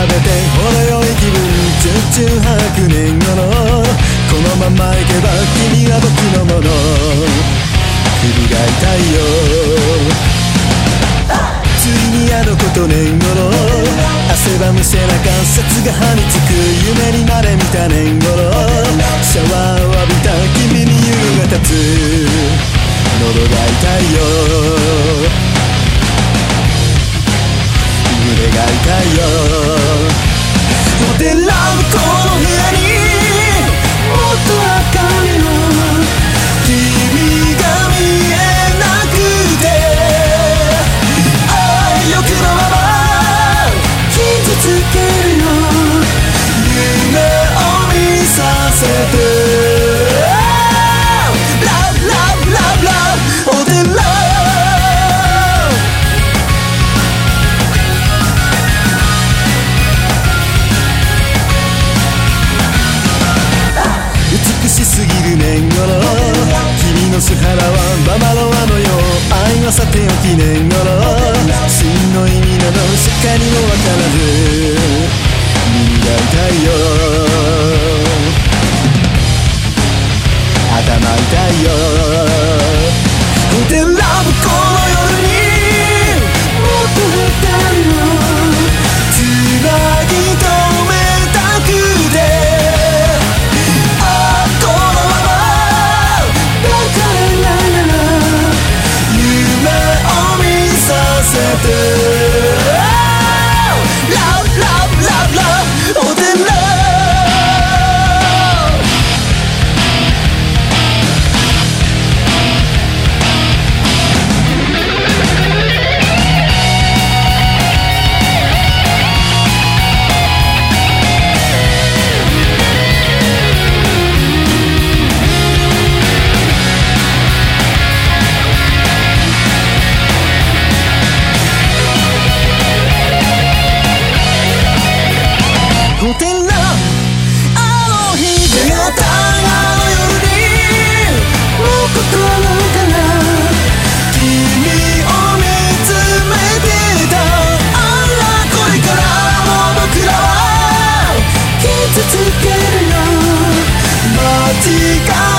食べてほろ酔い気分チュンチュン吐く年頃このまま行けば君は僕のもの。首が痛いよ。ついにあのこと年頃。汗ばむ背中札が歯につく夢にまで見た年頃。シャワーを浴びた君に優が立つ喉が痛いよ。胸が痛いよ。昼年頃君の素肌はババロアのよう愛はさておき年頃真の意味などしっかりもわからず耳が痛いよ。頭痛いよ。違う